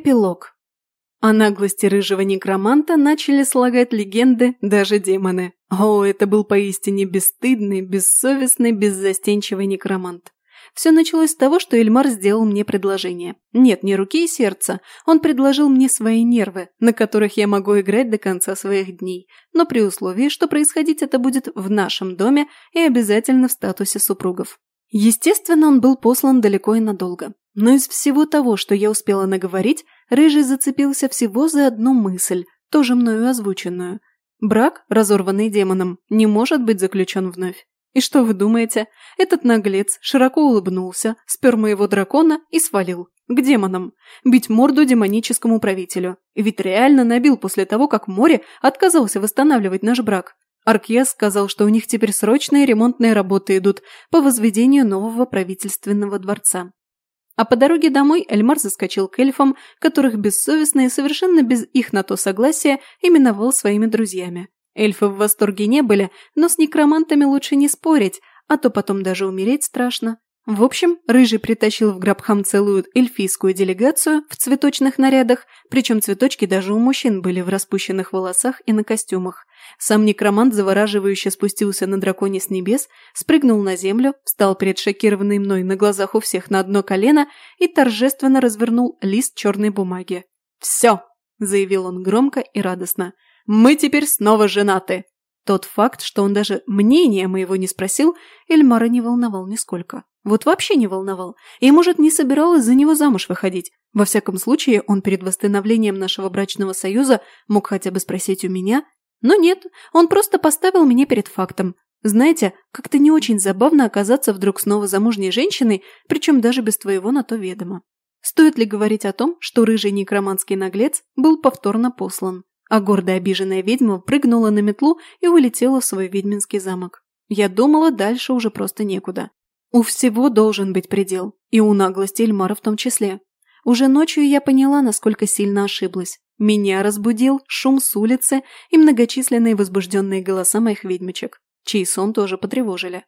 Эпилог. О наглости рыжего некроманта начали слагать легенды даже демоны. О, это был поистине бесстыдный, бессовестный, беззастенчивый некромант. Все началось с того, что Эльмар сделал мне предложение. Нет, не руки и сердца. Он предложил мне свои нервы, на которых я могу играть до конца своих дней, но при условии, что происходить это будет в нашем доме и обязательно в статусе супругов. Естественно, он был послан далеко и надолго. Но из всего того, что я успела наговорить, Рыжий зацепился всего за одну мысль, тоже мною озвученную. Брак, разорванный демоном, не может быть заключен вновь. И что вы думаете? Этот наглец широко улыбнулся, спер моего дракона и свалил. К демонам. Бить морду демоническому правителю. Ведь реально набил после того, как море отказался восстанавливать наш брак. Аркьес сказал, что у них теперь срочные ремонтные работы идут по возведению нового правительственного дворца. А по дороге домой Эльмар заскочил к эльфам, которых бессовестно и совершенно без их на то согласия именовал своими друзьями. Эльфы в восторге не были, но с некромантами лучше не спорить, а то потом даже умереть страшно. В общем, Рыжий притащил в Грабхам целую эльфийскую делегацию в цветочных нарядах, причем цветочки даже у мужчин были в распущенных волосах и на костюмах. Сам некромант завораживающе спустился на драконе с небес, спрыгнул на землю, встал перед шокированной мной на глазах у всех на одно колено и торжественно развернул лист черной бумаги. «Все!» – заявил он громко и радостно. «Мы теперь снова женаты!» Тот факт, что он даже мнения моего не спросил, Эльмара не волновал нисколько. Вот вообще не волновал. И, может, не собиралась за него замуж выходить. Во всяком случае, он перед восстановлением нашего брачного союза мог хотя бы спросить у меня. Но нет, он просто поставил меня перед фактом. Знаете, как-то не очень забавно оказаться вдруг снова замужней женщиной, причем даже без твоего на то ведома. Стоит ли говорить о том, что рыжий некроманский наглец был повторно послан, а гордая обиженная ведьма прыгнула на метлу и улетела в свой ведьминский замок. Я думала, дальше уже просто некуда. У всего должен быть предел, и у наглости Эльмара в том числе. Уже ночью я поняла, насколько сильно ошиблась. Меня разбудил шум с улицы и многочисленные возбужденные голоса моих ведьмочек, чей сон тоже потревожили.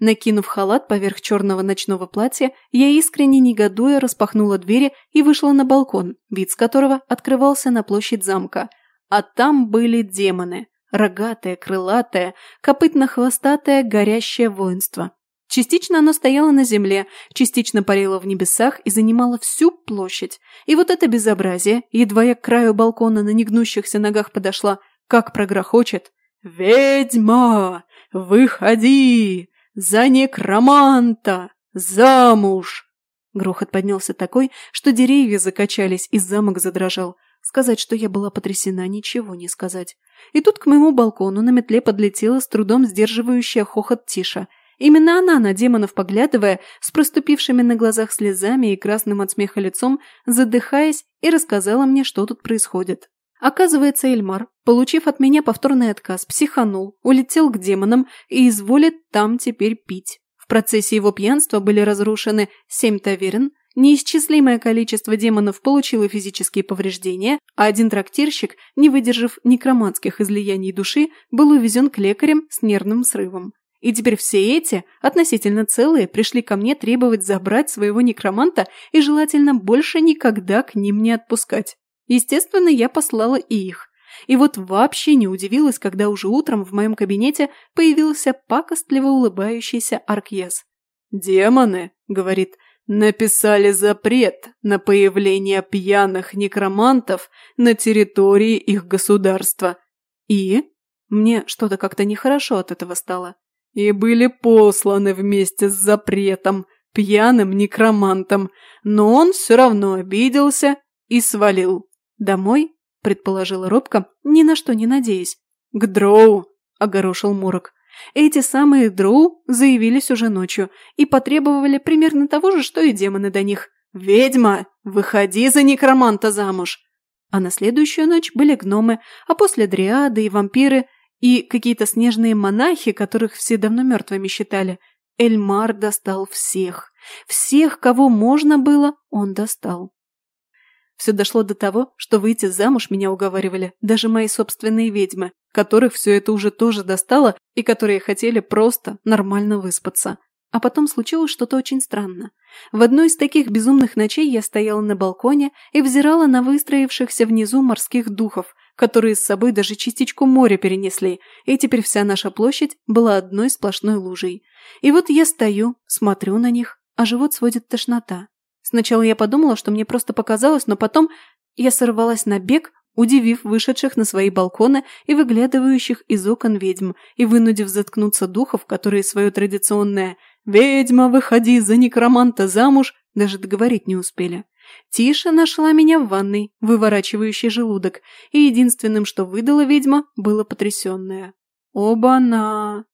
Накинув халат поверх черного ночного платья, я искренне негодуя распахнула двери и вышла на балкон, вид с которого открывался на площадь замка. А там были демоны. Рогатое, крылатое, копытно-хвостатое, горящее воинство. Частично оно стояло на земле, частично парило в небесах и занимало всю площадь. И вот это безобразие, едва я к краю балкона на негнущихся ногах подошла, как прогрохочет. «Ведьма! Выходи! За некроманта! Замуж!» Грохот поднялся такой, что деревья закачались и замок задрожал. Сказать, что я была потрясена, ничего не сказать. И тут к моему балкону на метле подлетела с трудом сдерживающая хохот Тиша – Именно она, на демонов поглядывая, с проступившими на глазах слезами и красным от смеха лицом, задыхаясь, и рассказала мне, что тут происходит. Оказывается, Эльмар, получив от меня повторный отказ, психанул, улетел к демонам и изволит там теперь пить. В процессе его пьянства были разрушены семь таверн, неисчислимое количество демонов получило физические повреждения, а один трактирщик, не выдержав некроманских излияний души, был увезен к лекарям с нервным срывом. И теперь все эти, относительно целые, пришли ко мне требовать забрать своего некроманта и желательно больше никогда к ним не отпускать. Естественно, я послала и их. И вот вообще не удивилась, когда уже утром в моем кабинете появился пакостливо улыбающийся Аркьес. «Демоны», — говорит, — «написали запрет на появление пьяных некромантов на территории их государства». И? Мне что-то как-то нехорошо от этого стало и были посланы вместе с запретом, пьяным некромантом, но он все равно обиделся и свалил. «Домой?» – предположила робко, ни на что не надеясь. «К Дроу!» – огорошил Мурок. Эти самые Дроу заявились уже ночью и потребовали примерно того же, что и демоны до них. «Ведьма, выходи за некроманта замуж!» А на следующую ночь были гномы, а после дриады и вампиры, и какие-то снежные монахи, которых все давно мертвыми считали. Эльмар достал всех. Всех, кого можно было, он достал. Все дошло до того, что выйти замуж меня уговаривали даже мои собственные ведьмы, которых все это уже тоже достало и которые хотели просто нормально выспаться. А потом случилось что-то очень странно. В одну из таких безумных ночей я стояла на балконе и взирала на выстроившихся внизу морских духов, которые с собой даже частичку моря перенесли, и теперь вся наша площадь была одной сплошной лужей. И вот я стою, смотрю на них, а живот сводит тошнота. Сначала я подумала, что мне просто показалось, но потом я сорвалась на бег, удивив вышедших на свои балконы и выглядывающих из окон ведьм, и вынудив заткнуться духов, которые свое традиционное «Ведьма, выходи за некроманта замуж!» даже договорить не успели. Тиша нашла меня в ванной, выворачивающей желудок, и единственным, что выдала ведьма, было потрясенное. Оба-на!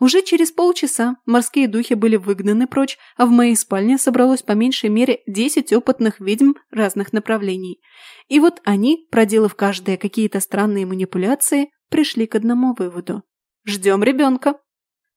Уже через полчаса морские духи были выгнаны прочь, а в моей спальне собралось по меньшей мере 10 опытных ведьм разных направлений. И вот они, проделав каждые какие-то странные манипуляции, пришли к одному выводу. Ждем ребенка.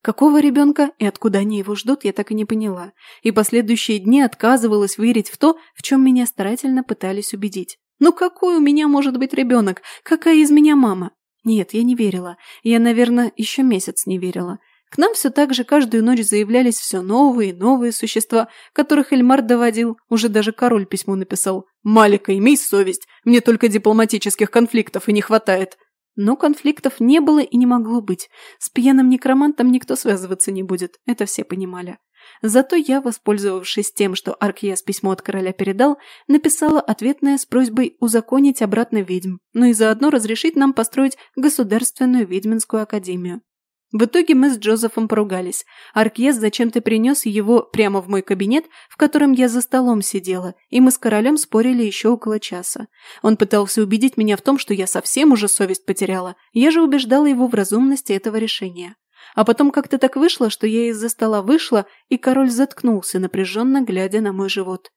Какого ребенка и откуда они его ждут, я так и не поняла. И последующие дни отказывалась верить в то, в чем меня старательно пытались убедить. Ну какой у меня может быть ребенок? Какая из меня мама? Нет, я не верила. Я, наверное, еще месяц не верила. К нам все так же каждую ночь заявлялись все новые и новые существа, которых Эльмар доводил. Уже даже король письмо написал. «Малика, имей совесть. Мне только дипломатических конфликтов и не хватает». Но конфликтов не было и не могло быть. С пьяным некромантом никто связываться не будет. Это все понимали. Зато я, воспользовавшись тем, что Аркьяс письмо от короля передал, написала ответное с просьбой узаконить обратно ведьм, но и заодно разрешить нам построить государственную ведьминскую академию. В итоге мы с Джозефом поругались. Аркьес зачем-то принес его прямо в мой кабинет, в котором я за столом сидела, и мы с королем спорили еще около часа. Он пытался убедить меня в том, что я совсем уже совесть потеряла. Я же убеждала его в разумности этого решения. А потом как-то так вышло, что я из-за стола вышла, и король заткнулся, напряженно глядя на мой живот.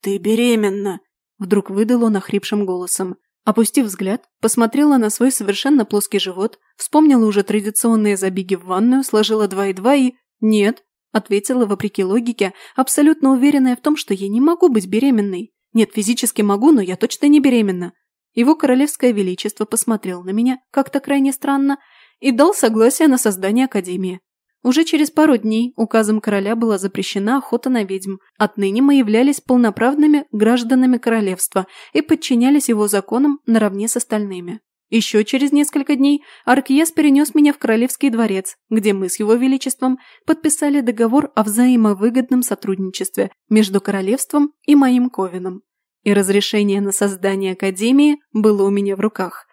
«Ты беременна!» – вдруг выдал он охрипшим голосом. Опустив взгляд, посмотрела на свой совершенно плоский живот, вспомнила уже традиционные забеги в ванную, сложила два и два и... «Нет», – ответила вопреки логике, абсолютно уверенная в том, что я не могу быть беременной. Нет, физически могу, но я точно не беременна. Его королевское величество посмотрел на меня как-то крайне странно и дал согласие на создание академии. Уже через пару дней указом короля была запрещена охота на ведьм. Отныне мы являлись полноправными гражданами королевства и подчинялись его законам наравне с остальными. Еще через несколько дней Аркьес перенес меня в Королевский дворец, где мы с его величеством подписали договор о взаимовыгодном сотрудничестве между королевством и моим ковином. И разрешение на создание академии было у меня в руках.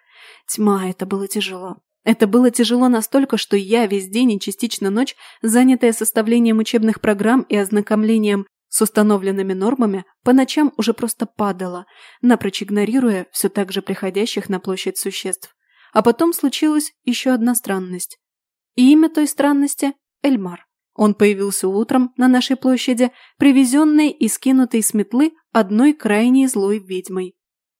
Тьма, это было тяжело. Это было тяжело настолько, что я весь день и частично ночь, занятая составлением учебных программ и ознакомлением с установленными нормами, по ночам уже просто падала, напрочь игнорируя все так же приходящих на площадь существ. А потом случилась еще одна странность. И имя той странности – Эльмар. Он появился утром на нашей площади, привезенный и скинутый с метлы одной крайне злой ведьмой.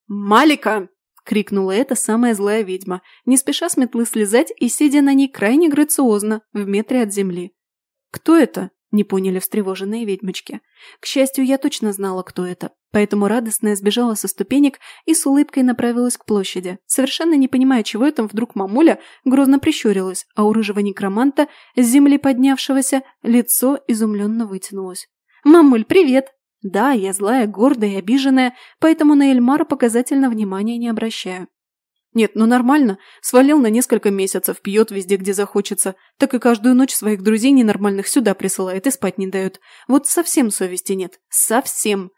«Малика!» – крикнула эта самая злая ведьма, не спеша с метлы слезать и сидя на ней крайне грациозно, в метре от земли. «Кто это?» – не поняли встревоженные ведьмочки. К счастью, я точно знала, кто это, поэтому радостная сбежала со ступенек и с улыбкой направилась к площади, совершенно не понимая, чего это вдруг мамуля грозно прищурилась, а у рыжего некроманта, с земли поднявшегося, лицо изумленно вытянулось. «Мамуль, привет!» Да, я злая, гордая и обиженная, поэтому на Эльмара показательно внимания не обращаю. Нет, ну нормально. Свалил на несколько месяцев, пьет везде, где захочется. Так и каждую ночь своих друзей ненормальных сюда присылает и спать не дает. Вот совсем совести нет. Совсем.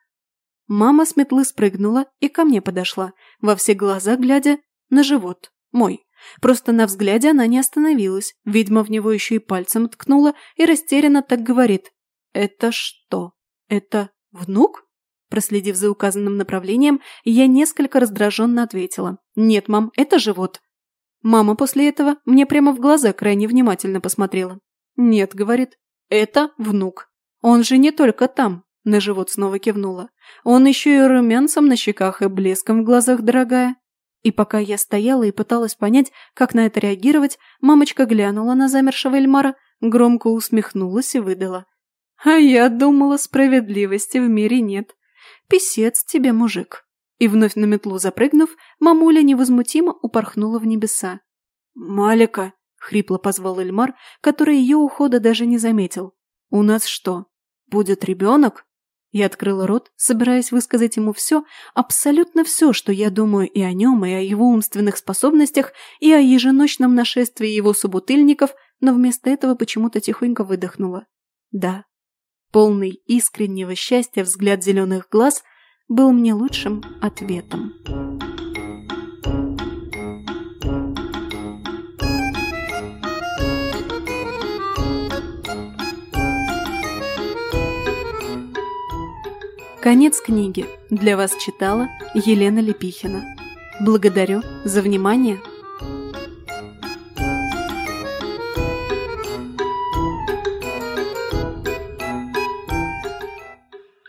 Мама с метлы спрыгнула и ко мне подошла, во все глаза глядя на живот. Мой. Просто на взгляде она не остановилась. Ведьма в него еще и пальцем ткнула и растерянно так говорит. «Это что? Это «Внук?» Проследив за указанным направлением, я несколько раздраженно ответила. «Нет, мам, это живот». Мама после этого мне прямо в глаза крайне внимательно посмотрела. «Нет», — говорит, — «это внук. Он же не только там», — на живот снова кивнула. «Он еще и румянцем на щеках и блеском в глазах, дорогая». И пока я стояла и пыталась понять, как на это реагировать, мамочка глянула на замершего Эльмара, громко усмехнулась и выдала. А я думала, справедливости в мире нет. Писец тебе, мужик. И вновь на метлу запрыгнув, мамуля невозмутимо упорхнула в небеса. «Малика!» — хрипло позвал Эльмар, который ее ухода даже не заметил. «У нас что, будет ребенок?» Я открыла рот, собираясь высказать ему все, абсолютно все, что я думаю и о нем, и о его умственных способностях, и о еженочном нашествии его собутыльников, но вместо этого почему-то тихонько выдохнула. Да, полный искреннего счастья взгляд зеленых глаз был мне лучшим ответом. Конец книги. Для вас читала Елена Лепихина. Благодарю за внимание.